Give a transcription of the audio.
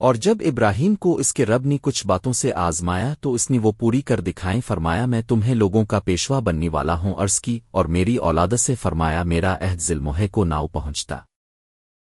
اور جب ابراہیم کو اس کے رب نے کچھ باتوں سے آزمایا تو اس نے وہ پوری کر دکھائیں، فرمایا، میں تمہیں لوگوں کا پیشوا بننے والا ہوں، عرض کی، اور میری اولادت سے فرمایا، میرا عہد ذلمحے کو ناؤ پہنچتا۔